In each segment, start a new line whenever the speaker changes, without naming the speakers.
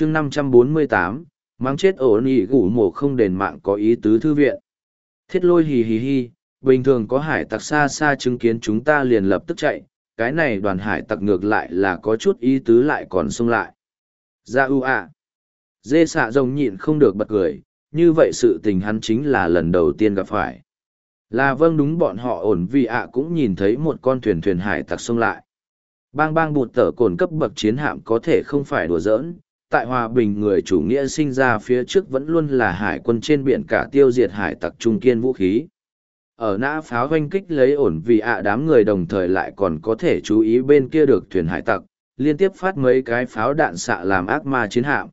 chương 548, mang chết ổ nỉ gủ mổ không đền mạng có ý tứ thư viện. Thiết lôi hì hì hì, bình thường có hải tặc xa xa chứng kiến chúng ta liền lập tức chạy, cái này đoàn hải tặc ngược lại là có chút ý tứ lại còn xông lại. Dạ Ra u ạ. Dê xạ rồng nhịn không được bật cười, như vậy sự tình hắn chính là lần đầu tiên gặp phải. Là vâng đúng bọn họ ổn vì ạ cũng nhìn thấy một con thuyền thuyền hải tặc xông lại. Bang bang bụt tở cồn cấp bậc chiến hạm có thể không phải đùa giỡn, tại hòa bình người chủ nghĩa sinh ra phía trước vẫn luôn là hải quân trên biển cả tiêu diệt hải tặc trung kiên vũ khí. Ở nã pháo oanh kích lấy ổn vì ạ đám người đồng thời lại còn có thể chú ý bên kia được thuyền hải tặc, liên tiếp phát mấy cái pháo đạn xạ làm ác ma chiến hạm.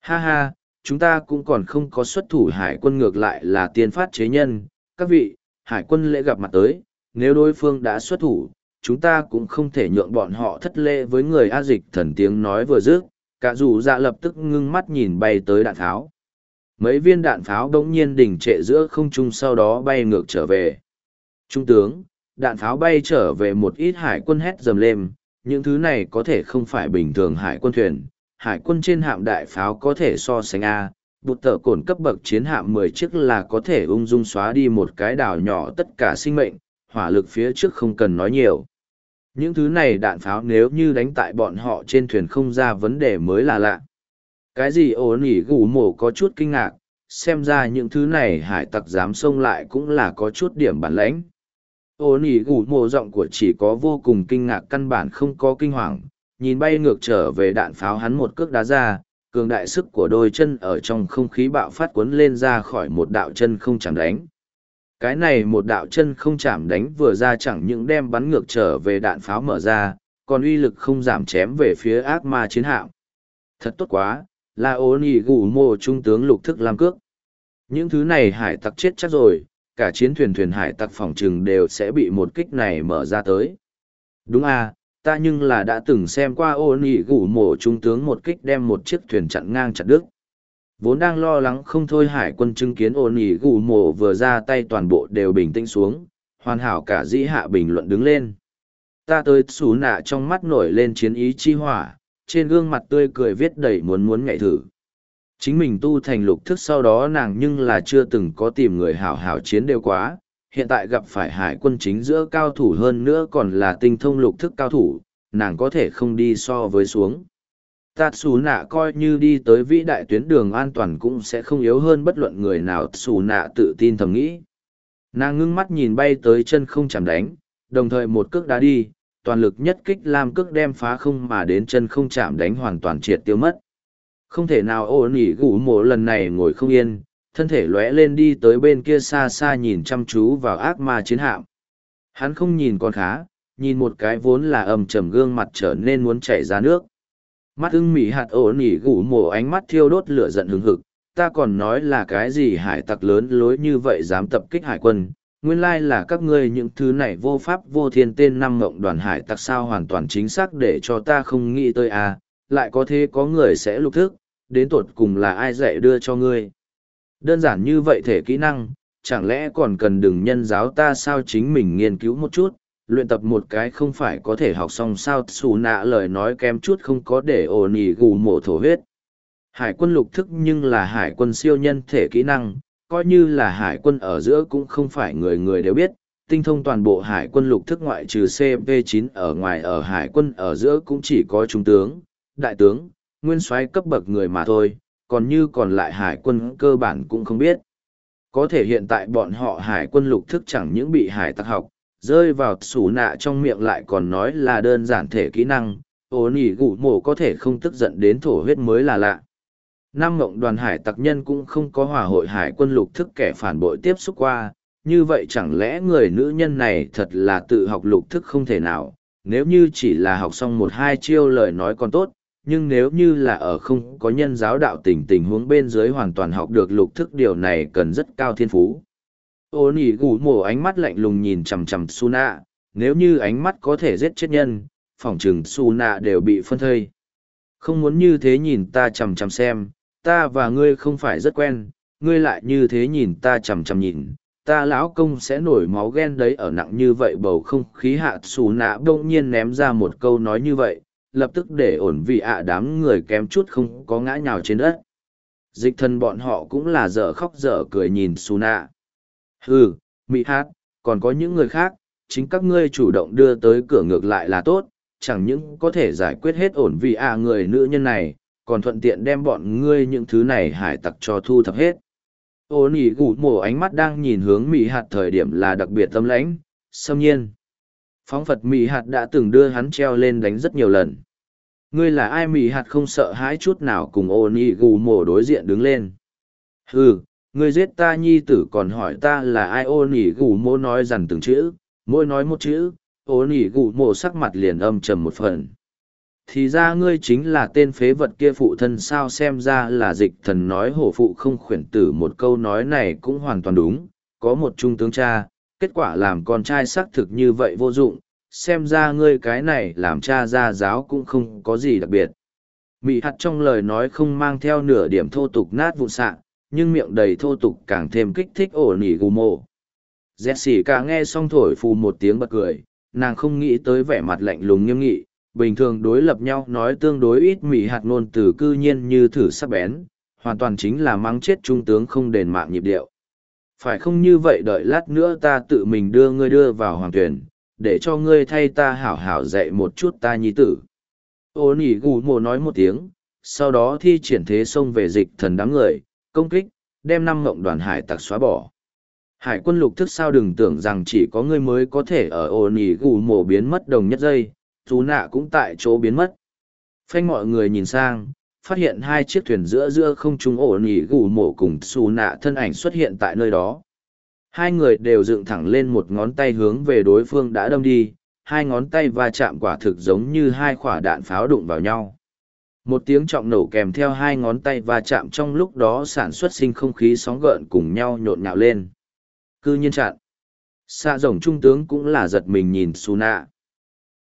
Ha ha, chúng ta cũng còn không có xuất thủ hải quân ngược lại là tiên phát chế nhân. Các vị, hải quân lễ gặp mặt tới, nếu đối phương đã xuất thủ, chúng ta cũng không thể nhượng bọn họ thất lễ với người A dịch thần tiếng nói vừa dứt, cả dù dạ lập tức ngưng mắt nhìn bay tới đạn tháo. Mấy viên đạn pháo đống nhiên đỉnh trệ giữa không trung sau đó bay ngược trở về. Trung tướng, đạn pháo bay trở về một ít hải quân hét dầm lên, những thứ này có thể không phải bình thường hải quân thuyền. Hải quân trên hạm đại pháo có thể so sánh A, bụt tờ cồn cấp bậc chiến hạm mười chiếc là có thể ung dung xóa đi một cái đảo nhỏ tất cả sinh mệnh, hỏa lực phía trước không cần nói nhiều. Những thứ này đạn pháo nếu như đánh tại bọn họ trên thuyền không ra vấn đề mới là lạ. Cái gì ổ nỉ gù mổ có chút kinh ngạc, xem ra những thứ này hải tặc dám xông lại cũng là có chút điểm bản lãnh. Ổ nỉ gù mổ giọng của chỉ có vô cùng kinh ngạc căn bản không có kinh hoàng, nhìn bay ngược trở về đạn pháo hắn một cước đá ra, cường đại sức của đôi chân ở trong không khí bạo phát cuốn lên ra khỏi một đạo chân không chẳng đánh. Cái này một đạo chân không chạm đánh vừa ra chẳng những đem bắn ngược trở về đạn pháo mở ra, còn uy lực không giảm chém về phía ác ma chiến hạm. Thật tốt quá, là ôn nỉ gủ mô trung tướng lục thức làm cước. Những thứ này hải tặc chết chắc rồi, cả chiến thuyền thuyền hải tặc phòng trừng đều sẽ bị một kích này mở ra tới. Đúng à, ta nhưng là đã từng xem qua ô nỉ gủ mổ trung tướng một kích đem một chiếc thuyền chặn ngang chặt đứt. Vốn đang lo lắng không thôi hải quân chứng kiến ô ỉ gù mộ vừa ra tay toàn bộ đều bình tĩnh xuống, hoàn hảo cả dĩ hạ bình luận đứng lên. Ta tới xù nạ trong mắt nổi lên chiến ý chi hỏa, trên gương mặt tươi cười viết đầy muốn muốn nhảy thử. Chính mình tu thành lục thức sau đó nàng nhưng là chưa từng có tìm người hảo hảo chiến đều quá, hiện tại gặp phải hải quân chính giữa cao thủ hơn nữa còn là tinh thông lục thức cao thủ, nàng có thể không đi so với xuống. Tạt xù nạ coi như đi tới vĩ đại tuyến đường an toàn cũng sẽ không yếu hơn bất luận người nào xù nạ tự tin thầm nghĩ. Nàng ngưng mắt nhìn bay tới chân không chạm đánh, đồng thời một cước đá đi, toàn lực nhất kích làm cước đem phá không mà đến chân không chạm đánh hoàn toàn triệt tiêu mất. Không thể nào ô nỉ gủ mộ lần này ngồi không yên, thân thể lóe lên đi tới bên kia xa xa nhìn chăm chú vào ác ma chiến hạm. Hắn không nhìn con khá, nhìn một cái vốn là ầm trầm gương mặt trở nên muốn chảy ra nước. Mắt ưng mỉ hạt ổ nỉ gủ mổ ánh mắt thiêu đốt lửa giận hừng hực, ta còn nói là cái gì hải tặc lớn lối như vậy dám tập kích hải quân. Nguyên lai là các ngươi những thứ này vô pháp vô thiên tên năm mộng đoàn hải tặc sao hoàn toàn chính xác để cho ta không nghĩ tới à, lại có thế có người sẽ lục thức, đến tột cùng là ai dạy đưa cho ngươi. Đơn giản như vậy thể kỹ năng, chẳng lẽ còn cần đừng nhân giáo ta sao chính mình nghiên cứu một chút, luyện tập một cái không phải có thể học xong sao xù nạ lời nói kém chút không có để ổ nỉ gù mổ thổ huyết. Hải quân lục thức nhưng là hải quân siêu nhân thể kỹ năng, coi như là hải quân ở giữa cũng không phải người người đều biết, tinh thông toàn bộ hải quân lục thức ngoại trừ CP9 ở ngoài ở hải quân ở giữa cũng chỉ có trung tướng, đại tướng, nguyên soái cấp bậc người mà thôi, còn như còn lại hải quân cơ bản cũng không biết. Có thể hiện tại bọn họ hải quân lục thức chẳng những bị hải tặc học, rơi vào sủ nạ trong miệng lại còn nói là đơn giản thể kỹ năng, ố nỉ gụ mổ có thể không tức giận đến thổ huyết mới là lạ. Nam mộng đoàn hải tặc nhân cũng không có hòa hội hải quân lục thức kẻ phản bội tiếp xúc qua, như vậy chẳng lẽ người nữ nhân này thật là tự học lục thức không thể nào, nếu như chỉ là học xong một hai chiêu lời nói còn tốt, nhưng nếu như là ở không có nhân giáo đạo tình tình huống bên dưới hoàn toàn học được lục thức điều này cần rất cao thiên phú ô nỉ gù mổ ánh mắt lạnh lùng nhìn chằm chằm su nạ nếu như ánh mắt có thể giết chết nhân, phỏng chừng su nạ đều bị phân thây không muốn như thế nhìn ta chằm chằm xem, ta và ngươi không phải rất quen, ngươi lại như thế nhìn ta chằm chằm nhìn, ta lão công sẽ nổi máu ghen đấy ở nặng như vậy bầu không khí hạ xù nạ bỗng nhiên ném ra một câu nói như vậy, lập tức để ổn vị ạ đám người kém chút không có ngã nhào trên đất. Dịch thần bọn họ cũng là dở khóc dở cười nhìn xù nạ. Hừ, Mỹ Hát, còn có những người khác, chính các ngươi chủ động đưa tới cửa ngược lại là tốt, chẳng những có thể giải quyết hết ổn vì à người nữ nhân này, còn thuận tiện đem bọn ngươi những thứ này hải tặc cho thu thập hết. Ô nỉ gủ mổ ánh mắt đang nhìn hướng Mỹ hạt thời điểm là đặc biệt tâm lãnh, xâm nhiên. Phóng Phật Mỹ hạt đã từng đưa hắn treo lên đánh rất nhiều lần. Ngươi là ai Mỹ hạt không sợ hãi chút nào cùng ô nỉ gủ mổ đối diện đứng lên. Hừ, ngươi giết ta nhi tử còn hỏi ta là ai? Ô nỉ gù mô nói dằn từng chữ, mỗi nói một chữ, ô nỉ gù mô sắc mặt liền âm trầm một phần. Thì ra ngươi chính là tên phế vật kia phụ thân sao? Xem ra là dịch thần nói hổ phụ không khuyển tử một câu nói này cũng hoàn toàn đúng. Có một trung tướng cha kết quả làm con trai xác thực như vậy vô dụng. Xem ra ngươi cái này làm cha gia giáo cũng không có gì đặc biệt. Mị hạt trong lời nói không mang theo nửa điểm thô tục nát vụn xạ nhưng miệng đầy thô tục càng thêm kích thích ổ nỉ gù mộ dẹt cả nghe xong thổi phù một tiếng bật cười nàng không nghĩ tới vẻ mặt lạnh lùng nghiêm nghị bình thường đối lập nhau nói tương đối ít mỉ hạt ngôn từ cư nhiên như thử sắc bén, hoàn toàn chính là mắng chết trung tướng không đền mạng nhịp điệu. Phải không như vậy đợi lát nữa ta tự mình đưa ngươi đưa vào hoàng tuyển, để cho ngươi thay ta hảo hảo dạy một chút ta nhi tử. Ô nỉ gù mồ nói một tiếng, sau đó thi triển thế xông về dịch thần đám người, công kích, đem năm ngộng đoàn hải tặc xóa bỏ. Hải quân lục thức sao đừng tưởng rằng chỉ có ngươi mới có thể ở ô nỉ gù mổ biến mất đồng nhất giây, chú nạ cũng tại chỗ biến mất. Phanh mọi người nhìn sang, phát hiện hai chiếc thuyền giữa giữa không trung ổn nỉ gù mổ cùng xù nạ thân ảnh xuất hiện tại nơi đó. Hai người đều dựng thẳng lên một ngón tay hướng về đối phương đã đâm đi, hai ngón tay va chạm quả thực giống như hai quả đạn pháo đụng vào nhau. Một tiếng trọng nổ kèm theo hai ngón tay va chạm trong lúc đó sản xuất sinh không khí sóng gợn cùng nhau nhộn nhạo lên. Cư nhiên chặn. Xạ rồng trung tướng cũng là giật mình nhìn Su nạ